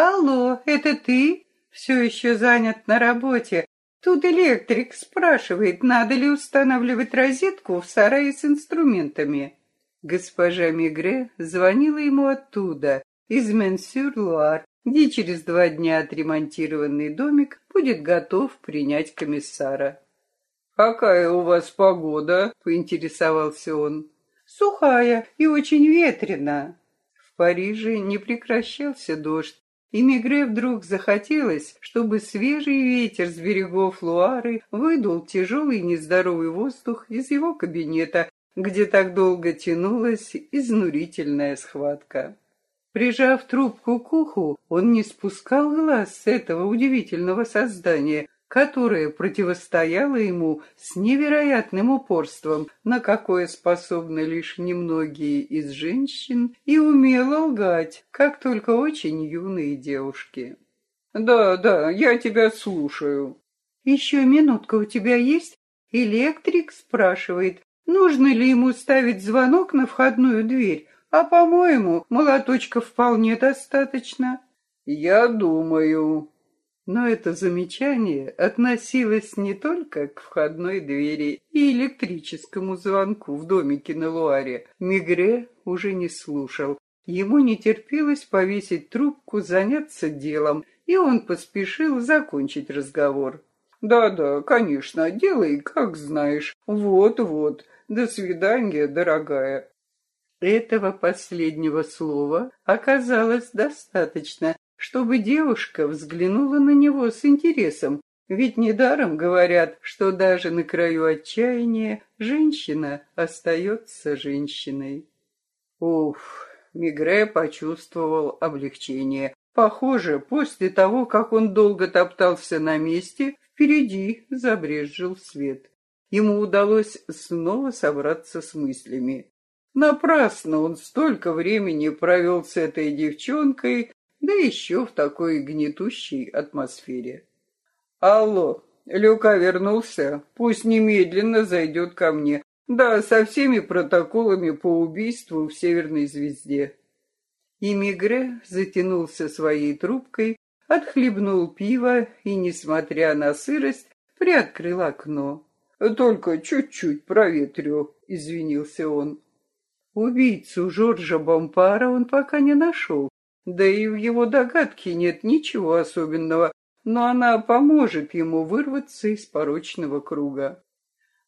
«Алло, это ты? Все еще занят на работе. Тут электрик спрашивает, надо ли устанавливать розетку в сарае с инструментами». Госпожа Мигре звонила ему оттуда, из Менсюр-Луар, где через два дня отремонтированный домик будет готов принять комиссара. «Какая у вас погода?» — поинтересовался он. «Сухая и очень ветрена». В Париже не прекращался дождь, и Мигре вдруг захотелось, чтобы свежий ветер с берегов Луары выдул тяжелый нездоровый воздух из его кабинета, где так долго тянулась изнурительная схватка. Прижав трубку к уху, он не спускал глаз с этого удивительного создания, которое противостояло ему с невероятным упорством, на какое способны лишь немногие из женщин, и умело лгать, как только очень юные девушки. «Да, да, я тебя слушаю». «Еще минутка у тебя есть?» Электрик спрашивает, нужно ли ему ставить звонок на входную дверь, а, по-моему, молоточка вполне достаточно. Я думаю. Но это замечание относилось не только к входной двери и электрическому звонку в домике на Луаре. Мигре уже не слушал. Ему не терпелось повесить трубку, заняться делом, и он поспешил закончить разговор. «Да-да, конечно, делай, как знаешь. Вот-вот. До свидания, дорогая». Этого последнего слова оказалось достаточно, чтобы девушка взглянула на него с интересом, ведь недаром говорят, что даже на краю отчаяния женщина остается женщиной. Уф, Мигре почувствовал облегчение. Похоже, после того, как он долго топтался на месте, впереди забрезжил свет. Ему удалось снова собраться с мыслями. Напрасно он столько времени провел с этой девчонкой, да еще в такой гнетущей атмосфере. Алло, Люка вернулся, пусть немедленно зайдет ко мне. Да, со всеми протоколами по убийству в Северной Звезде. И Мигре затянулся своей трубкой, отхлебнул пиво и, несмотря на сырость, приоткрыл окно. «Только чуть-чуть проветрю», — извинился он. Убийцу Жоржа Бомпара он пока не нашел, да и в его догадке нет ничего особенного, но она поможет ему вырваться из порочного круга.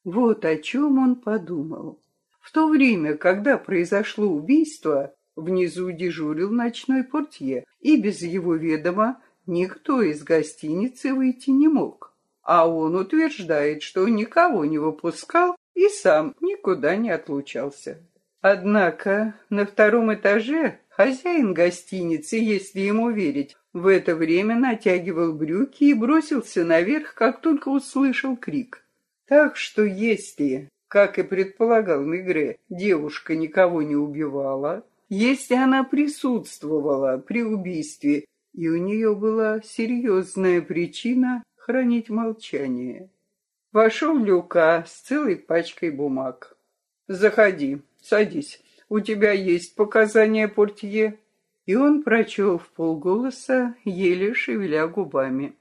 Вот о чем он подумал. В то время, когда произошло убийство, внизу дежурил ночной портье, и без его ведома никто из гостиницы выйти не мог. А он утверждает, что никого не выпускал и сам никуда не отлучался. Однако на втором этаже хозяин гостиницы, если ему верить, в это время натягивал брюки и бросился наверх, как только услышал крик. Так что если, как и предполагал Мигре, девушка никого не убивала, если она присутствовала при убийстве, и у нее была серьезная причина хранить молчание. Вошел Люка с целой пачкой бумаг. «Заходи», Садись. У тебя есть показания портье?» И он прочел в полголоса, еле шевеля губами.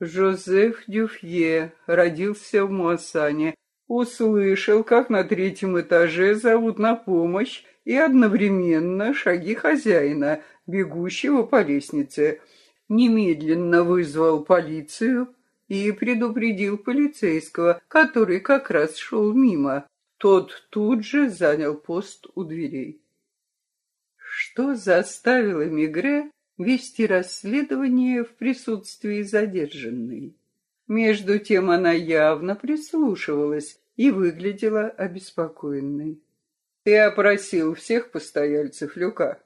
Жозеф Дюфье родился в Муассане, услышал, как на третьем этаже зовут на помощь, и одновременно шаги хозяина, бегущего по лестнице. Немедленно вызвал полицию и предупредил полицейского, который как раз шел мимо. Тот тут же занял пост у дверей. Что заставило Мигре вести расследование в присутствии задержанной? Между тем она явно прислушивалась и выглядела обеспокоенной. «Ты опросил всех постояльцев Люка?»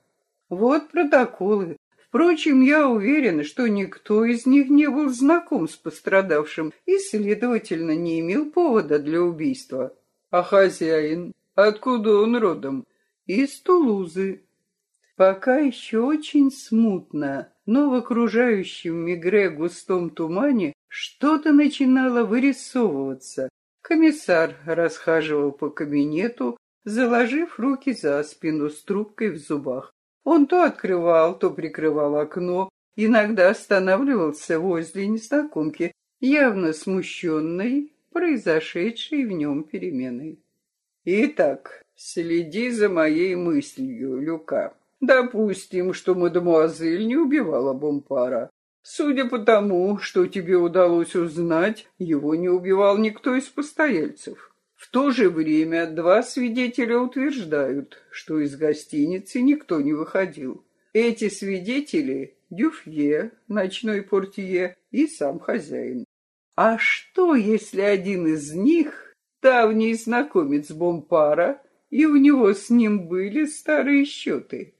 «Вот протоколы. Впрочем, я уверена, что никто из них не был знаком с пострадавшим и, следовательно, не имел повода для убийства. А хозяин? Откуда он родом? Из Тулузы. Пока еще очень смутно, но в окружающем Мигре густом тумане что-то начинало вырисовываться. Комиссар расхаживал по кабинету, заложив руки за спину с трубкой в зубах. Он то открывал, то прикрывал окно, иногда останавливался возле незнакомки, явно смущенной произошедшей в нем переменой. Итак, следи за моей мыслью, Люка. Допустим, что мадемуазель не убивала Бомпара. Судя по тому, что тебе удалось узнать, его не убивал никто из постояльцев. В то же время два свидетеля утверждают, что из гостиницы никто не выходил. Эти свидетели — Дюфье, ночной портье и сам хозяин. А что, если один из них — давний знакомец Бомпара, и у него с ним были старые счеты?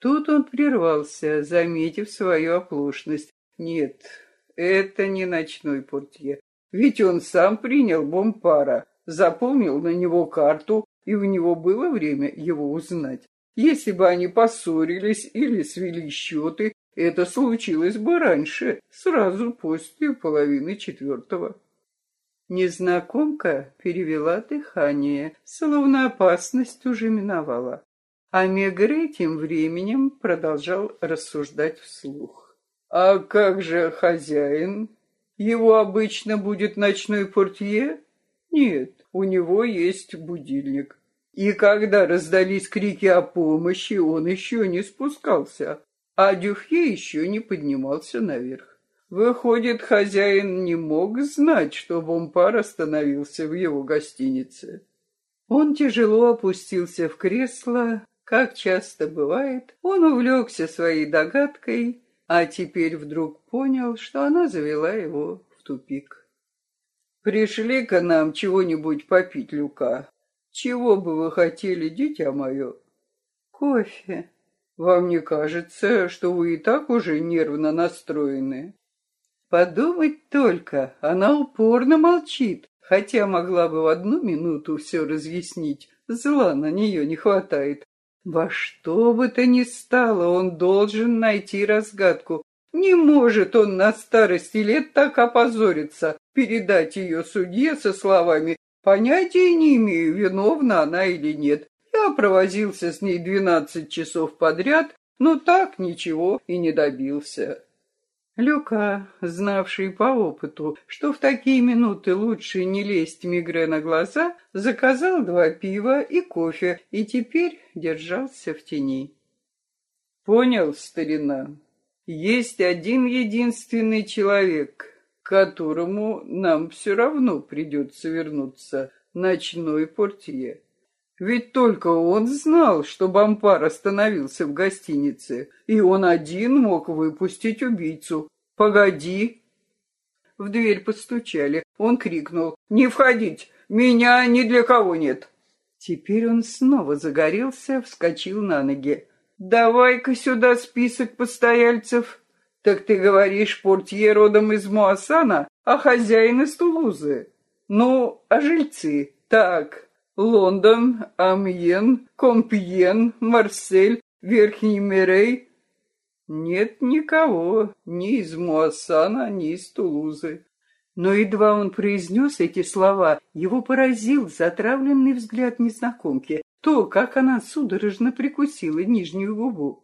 Тут он прервался, заметив свою оплошность. Нет, это не ночной портье. Ведь он сам принял Бомпара, запомнил на него карту, и у него было время его узнать. Если бы они поссорились или свели счеты, это случилось бы раньше, сразу после половины четвертого. Незнакомка перевела дыхание, словно опасность уже миновала. А Мегре тем временем продолжал рассуждать вслух. «А как же хозяин? Его обычно будет ночной портье? Нет, у него есть будильник. И когда раздались крики о помощи, он еще не спускался, а Дюфье еще не поднимался наверх. Выходит, хозяин не мог знать, что Бомпар остановился в его гостинице. Он тяжело опустился в кресло, как часто бывает, он увлекся своей догадкой, а теперь вдруг понял, что она завела его в тупик. «Пришли-ка нам чего-нибудь попить, Люка. Чего бы вы хотели, дитя мое?» «Кофе». «Вам не кажется, что вы и так уже нервно настроены?» Подумать только, она упорно молчит, хотя могла бы в одну минуту все разъяснить. Зла на нее не хватает. Во что бы то ни стало, он должен найти разгадку. Не может он на старости лет так опозориться, передать ее судье со словами «Понятия не имею, виновна она или нет. Я провозился с ней двенадцать часов подряд, но так ничего и не добился». Люка, знавший по опыту, что в такие минуты лучше не лезть Мигре на глаза, заказал два пива и кофе и теперь держался в тени. Понял, старина, есть один единственный человек, которому нам все равно придется вернуться, ночной портье. Ведь только он знал, что Бампар остановился в гостинице, и он один мог выпустить убийцу. «Погоди!» В дверь постучали. Он крикнул «Не входить! Меня ни для кого нет!» Теперь он снова загорелся, вскочил на ноги. «Давай-ка сюда список постояльцев!» «Так ты говоришь, портье родом из Муассана, а хозяин из Тулузы?» «Ну, а жильцы?» «Так, Лондон, Амьен, Компьен, Марсель, Верхний Мирей. Нет никого, ни из Муассана, ни из Тулузы. Но едва он произнес эти слова, его поразил затравленный взгляд незнакомки, то, как она судорожно прикусила нижнюю губу.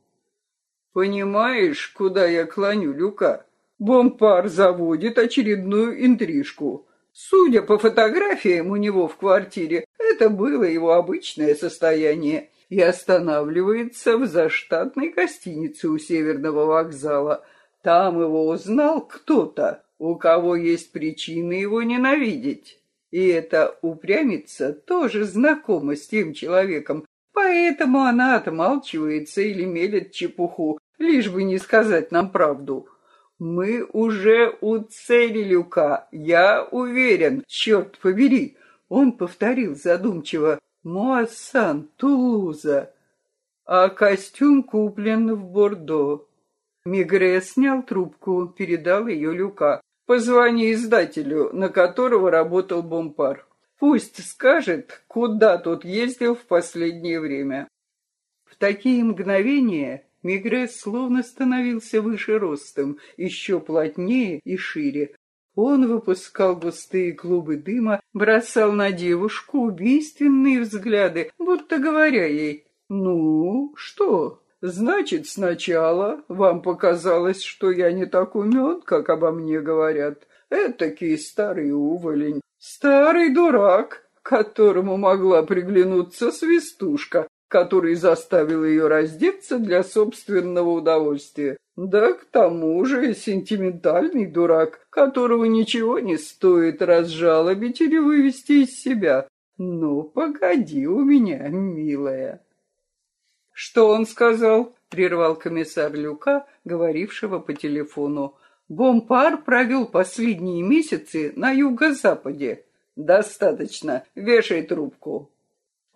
«Понимаешь, куда я клоню, Люка? Бомпар заводит очередную интрижку. Судя по фотографиям у него в квартире, это было его обычное состояние. И останавливается в заштатной гостинице у Северного вокзала. Там его узнал кто-то, у кого есть причины его ненавидеть. И эта упрямица тоже знакома с тем человеком, поэтому она отмалчивается или мелет чепуху, лишь бы не сказать нам правду. Мы уже у цели, Люка, я уверен, черт побери. Он повторил задумчиво, Муассан, Тулуза. А костюм куплен в Бордо. Мигре снял трубку, передал ее Люка. Позвони издателю, на которого работал Бомпар. Пусть скажет, куда тот ездил в последнее время. В такие мгновения Мигре словно становился выше ростом, еще плотнее и шире. Он выпускал густые клубы дыма, бросал на девушку убийственные взгляды, будто говоря ей «Ну, что, Значит, сначала вам показалось, что я не так умен, как обо мне говорят. Этакий старый уволень, старый дурак, которому могла приглянуться свистушка, который заставил ее раздеться для собственного удовольствия. Да к тому же сентиментальный дурак, которого ничего не стоит разжалобить или вывести из себя. Ну, погоди у меня, милая. Что он сказал? Прервал комиссар Люка, говорившего по телефону. Бомпар провел последние месяцы на юго-западе. Достаточно. Вешай трубку.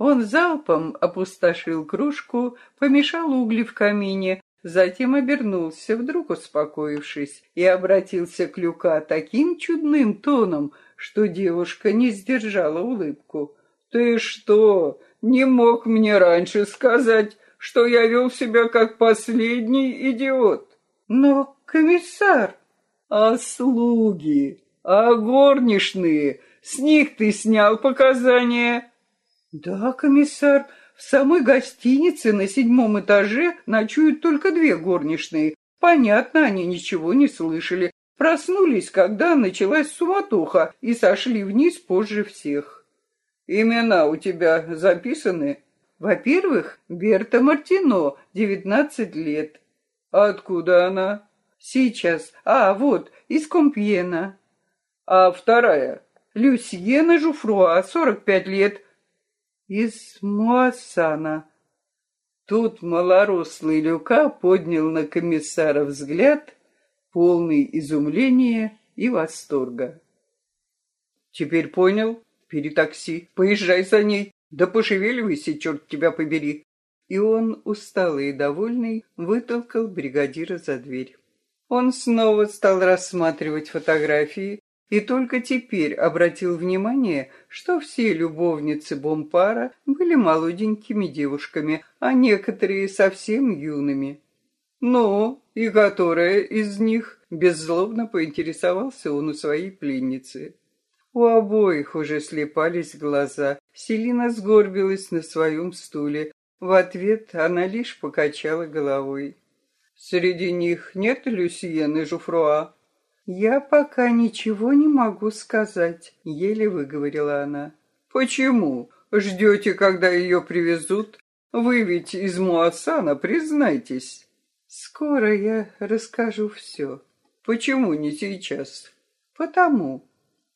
Он залпом опустошил кружку, помешал угли в камине, затем обернулся, вдруг успокоившись, и обратился к Люка таким чудным тоном, что девушка не сдержала улыбку. «Ты что, не мог мне раньше сказать, что я вел себя как последний идиот?» «Но, комиссар...» «А слуги, а горничные, с них ты снял показания?» Да, комиссар, в самой гостинице на седьмом этаже ночуют только две горничные. Понятно, они ничего не слышали. Проснулись, когда началась суматоха, и сошли вниз позже всех. Имена у тебя записаны? Во-первых, Берта Мартино, девятнадцать лет. Откуда она? Сейчас. А, вот, из Компьена. А вторая? Люсьена Жуфруа, сорок пять лет из Муассана. Тут малорослый Люка поднял на комиссара взгляд, полный изумления и восторга. «Теперь понял? Перетакси, поезжай за ней, да пошевеливайся, черт тебя побери!» И он, усталый и довольный, вытолкал бригадира за дверь. Он снова стал рассматривать фотографии, и только теперь обратил внимание, что все любовницы Бомпара были молоденькими девушками, а некоторые совсем юными. «Ну, и которая из них?» — беззлобно поинтересовался он у своей пленницы. У обоих уже слепались глаза. Селина сгорбилась на своем стуле. В ответ она лишь покачала головой. «Среди них нет Люсьены Жуфруа?» «Я пока ничего не могу сказать», — еле выговорила она. «Почему? Ждете, когда ее привезут? Вы ведь из Муасана, признайтесь». «Скоро я расскажу все». «Почему не сейчас?» «Потому».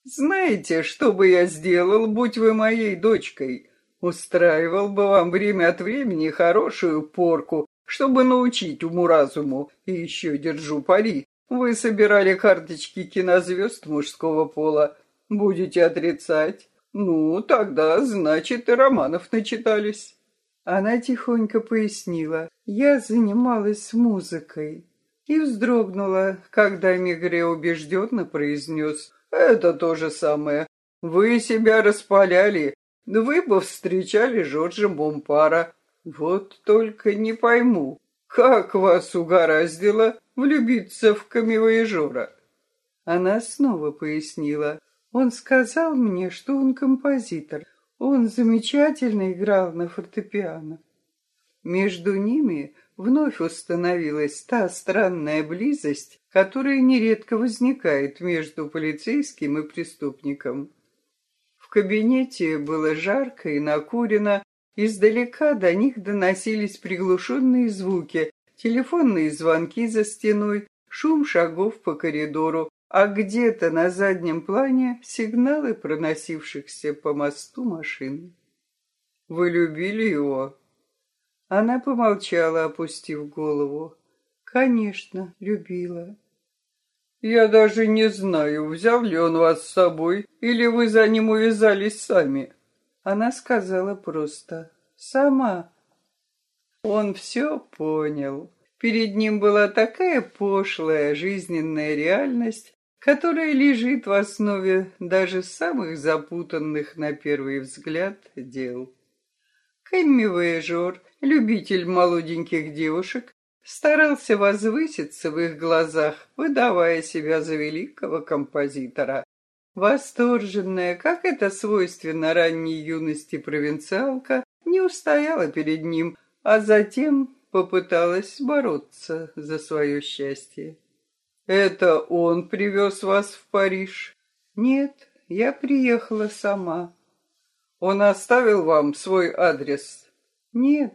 «Знаете, что бы я сделал, будь вы моей дочкой?» Устраивал бы вам время от времени хорошую порку, чтобы научить уму-разуму, и еще держу пари, вы собирали карточки кинозвезд мужского пола. Будете отрицать? Ну, тогда, значит, и романов начитались. Она тихонько пояснила. Я занималась музыкой. И вздрогнула, когда Мигре убежденно произнес. Это то же самое. Вы себя распаляли. Вы бы встречали Жоржа Бомпара. Вот только не пойму, как вас угораздило влюбиться в камевояжора?» Она снова пояснила. «Он сказал мне, что он композитор. Он замечательно играл на фортепиано». Между ними вновь установилась та странная близость, которая нередко возникает между полицейским и преступником. В кабинете было жарко и накурено, издалека до них доносились приглушенные звуки, телефонные звонки за стеной, шум шагов по коридору, а где-то на заднем плане сигналы проносившихся по мосту машин. «Вы любили его?» Она помолчала, опустив голову. «Конечно, любила». «Я даже не знаю, взял ли он вас с собой, или вы за ним увязались сами». Она сказала просто «сама». Он все понял. Перед ним была такая пошлая жизненная реальность, которая лежит в основе даже самых запутанных на первый взгляд дел. Кэмми Вояжер, любитель молоденьких девушек, старался возвыситься в их глазах, выдавая себя за великого композитора. Восторженная, как это свойственно ранней юности провинциалка, не устояла перед ним, а затем попыталась бороться за свое счастье. «Это он привез вас в Париж?» «Нет, я приехала сама». «Он оставил вам свой адрес?» «Нет,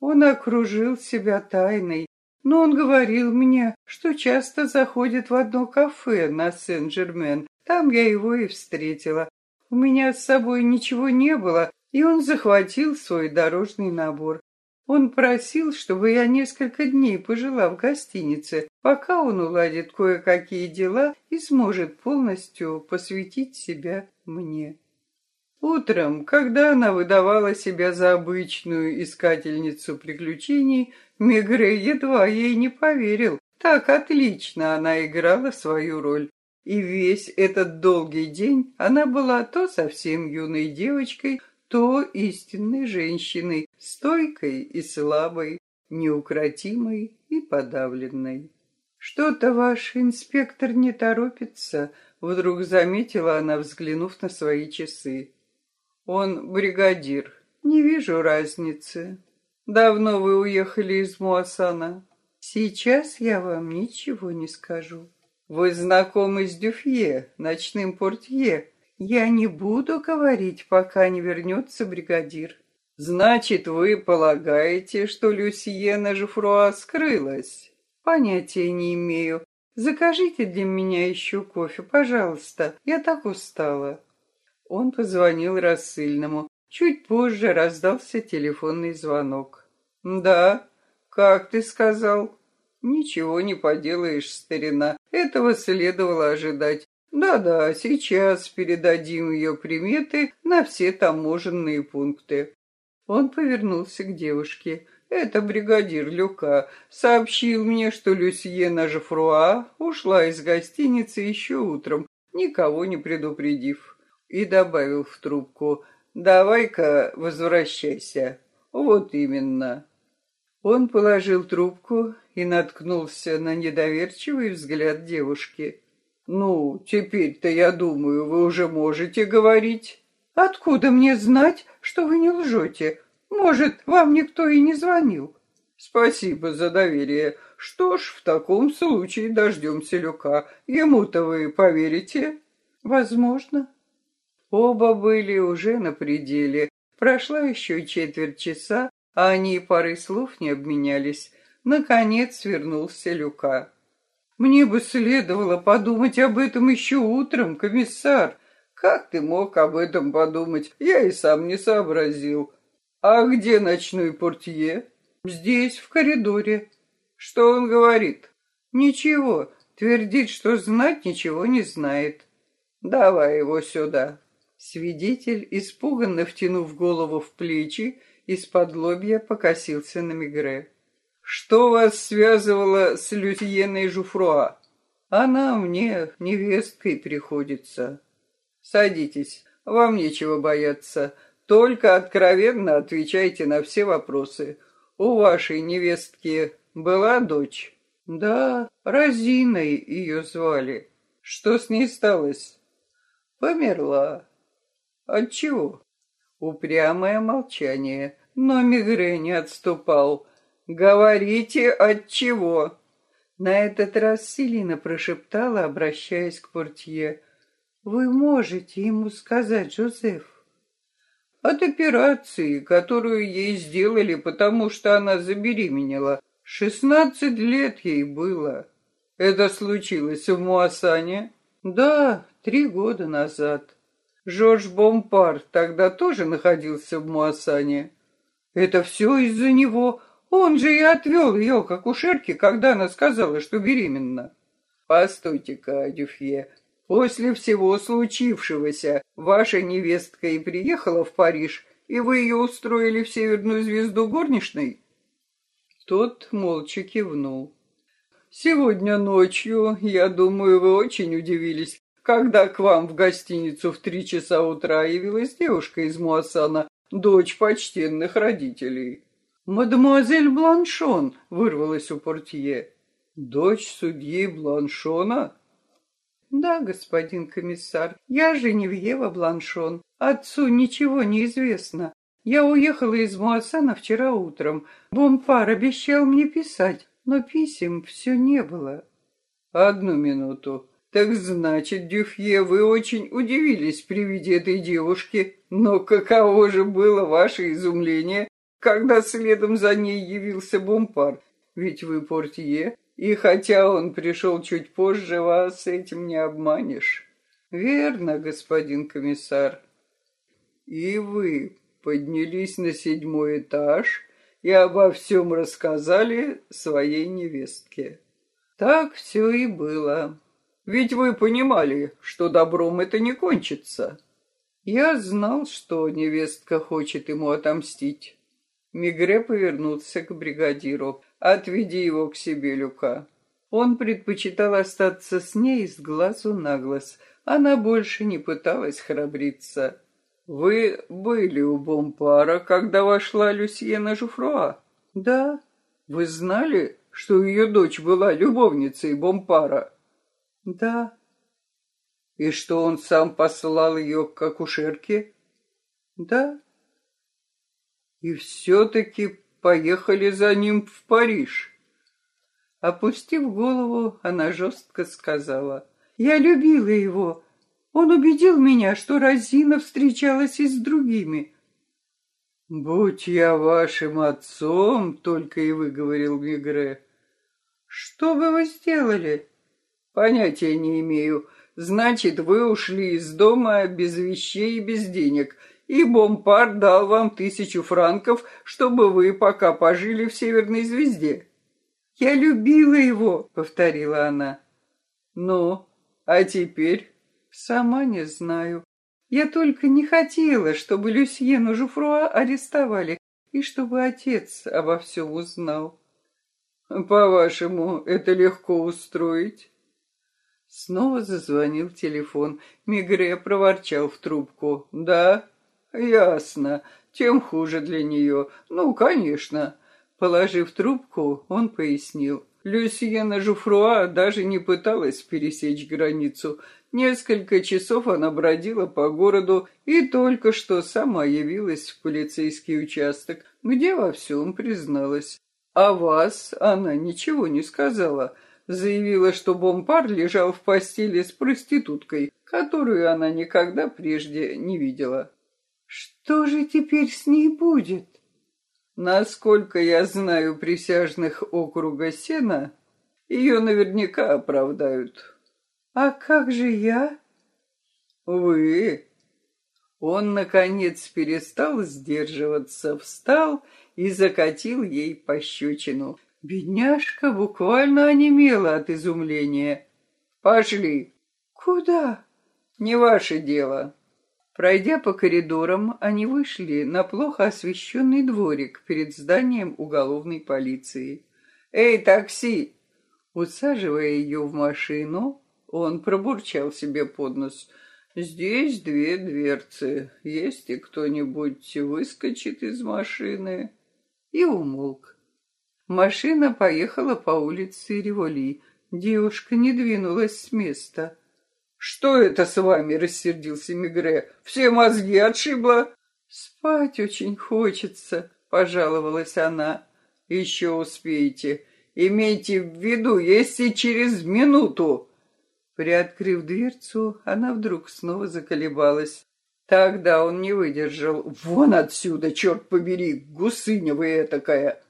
он окружил себя тайной, но он говорил мне, что часто заходит в одно кафе на Сен-Жермен. Там я его и встретила. У меня с собой ничего не было, и он захватил свой дорожный набор. Он просил, чтобы я несколько дней пожила в гостинице, пока он уладит кое-какие дела и сможет полностью посвятить себя мне. Утром, когда она выдавала себя за обычную искательницу приключений, Мегре едва ей не поверил. Так отлично она играла свою роль. И весь этот долгий день она была то совсем юной девочкой, то истинной женщиной, стойкой и слабой, неукротимой и подавленной. «Что-то ваш инспектор не торопится», — вдруг заметила она, взглянув на свои часы. «Он бригадир. Не вижу разницы. Давно вы уехали из Муасана?» «Сейчас я вам ничего не скажу». «Вы знакомы с Дюфье, ночным портье?» Я не буду говорить, пока не вернется бригадир. Значит, вы полагаете, что Люсьена Жуфруа скрылась? Понятия не имею. Закажите для меня еще кофе, пожалуйста. Я так устала. Он позвонил рассыльному. Чуть позже раздался телефонный звонок. «Да, как ты сказал?» «Ничего не поделаешь, старина. Этого следовало ожидать. Да-да, сейчас передадим ее приметы на все таможенные пункты. Он повернулся к девушке. Это бригадир Люка сообщил мне, что Люсьена Жафруа ушла из гостиницы еще утром, никого не предупредив. И добавил в трубку, давай-ка возвращайся. Вот именно. Он положил трубку и наткнулся на недоверчивый взгляд девушки. «Ну, теперь-то, я думаю, вы уже можете говорить». «Откуда мне знать, что вы не лжете? Может, вам никто и не звонил?» «Спасибо за доверие. Что ж, в таком случае дождемся Люка. Ему-то вы поверите?» «Возможно». Оба были уже на пределе. Прошла еще четверть часа, а они и парой слов не обменялись. Наконец вернулся Люка. Мне бы следовало подумать об этом еще утром, комиссар. Как ты мог об этом подумать? Я и сам не сообразил. А где ночной портье? Здесь, в коридоре. Что он говорит? Ничего. Твердит, что знать ничего не знает. Давай его сюда. Свидетель, испуганно втянув голову в плечи, из-под лобья покосился на Мигре. Что вас связывало с Люсьеной Жуфруа? Она мне невесткой приходится. Садитесь, вам нечего бояться. Только откровенно отвечайте на все вопросы. У вашей невестки была дочь? Да, Розиной ее звали. Что с ней сталось? Померла. От чего? Упрямое молчание, но Мигре не отступал. «Говорите, от чего?» На этот раз Селина прошептала, обращаясь к портье. «Вы можете ему сказать, Жозеф?» «От операции, которую ей сделали, потому что она забеременела. Шестнадцать лет ей было. Это случилось в Муасане?» «Да, три года назад. Жорж Бомпар тогда тоже находился в Муасане. Это все из-за него. Он же и отвел ее к акушерке, когда она сказала, что беременна. Постойте-ка, Дюфье, после всего случившегося ваша невестка и приехала в Париж, и вы ее устроили в Северную звезду горничной? Тот молча кивнул. Сегодня ночью, я думаю, вы очень удивились, когда к вам в гостиницу в три часа утра явилась девушка из Муассана, дочь почтенных родителей. «Мадемуазель Бланшон!» — вырвалась у портье. «Дочь судьи Бланшона?» «Да, господин комиссар, я Женевьева Бланшон. Отцу ничего не известно. Я уехала из Муассана вчера утром. Бомпар обещал мне писать, но писем все не было. Одну минуту. Так значит, Дюфье, вы очень удивились при виде этой девушки. Но каково же было ваше изумление, когда следом за ней явился Бомпар? Ведь вы портье, и хотя он пришел чуть позже, вас этим не обманешь. Верно, господин комиссар. И вы поднялись на седьмой этаж и обо всем рассказали своей невестке. Так все и было. Ведь вы понимали, что добром это не кончится. Я знал, что невестка хочет ему отомстить. Мигре повернулся к бригадиру. «Отведи его к себе, Люка». Он предпочитал остаться с ней с глазу на глаз. Она больше не пыталась храбриться. «Вы были у Бомпара, когда вошла Люсьена Жуфруа?» «Да». «Вы знали, что ее дочь была любовницей Бомпара?» «Да». «И что он сам послал ее к акушерке?» «Да». «И все-таки поехали за ним в Париж?» Опустив голову, она жестко сказала, «Я любила его, он убедил меня, что Розина встречалась и с другими. «Будь я вашим отцом», — только и выговорил Мигре. «Что бы вы сделали?» «Понятия не имею. Значит, вы ушли из дома без вещей и без денег, и Бомпар дал вам тысячу франков, чтобы вы пока пожили в Северной Звезде». «Я любила его», — повторила она. «Ну, а теперь?» Сама не знаю. Я только не хотела, чтобы Люсьену Жуфруа арестовали и чтобы отец обо всем узнал. По-вашему, это легко устроить? Снова зазвонил телефон. Мигре проворчал в трубку. Да, ясно. Тем хуже для нее. Ну, конечно. Положив трубку, он пояснил. Люсьена Жуфруа даже не пыталась пересечь границу. Несколько часов она бродила по городу и только что сама явилась в полицейский участок, где во всем призналась. А вас она ничего не сказала. Заявила, что Бомпар лежал в постели с проституткой, которую она никогда прежде не видела. Что же теперь с ней будет? Насколько я знаю присяжных округа Сена, ее наверняка оправдают. «А как же я?» «Вы?» Он, наконец, перестал сдерживаться, встал и закатил ей пощечину. Бедняжка буквально онемела от изумления. «Пошли!» «Куда?» «Не ваше дело». Пройдя по коридорам, они вышли на плохо освещенный дворик перед зданием уголовной полиции. «Эй, такси!» Усаживая ее в машину, он пробурчал себе под нос. «Здесь две дверцы. Если кто-нибудь выскочит из машины...» И умолк. Машина поехала по улице Револи. Девушка не двинулась с места. «Что это с вами?» — рассердился Мигре. «Все мозги отшибло». «Спать очень хочется», — пожаловалась она. «Еще успеете. Имейте в виду, если через минуту...» Приоткрыв дверцу, она вдруг снова заколебалась. Тогда он не выдержал. «Вон отсюда, черт побери, гусыня вы этакая!»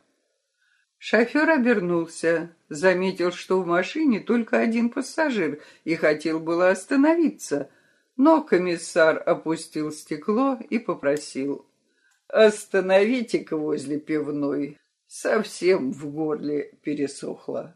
Шофер обернулся, заметил, что в машине только один пассажир, и хотел было остановиться. Но комиссар опустил стекло и попросил. «Остановите-ка возле пивной. Совсем в горле пересохло».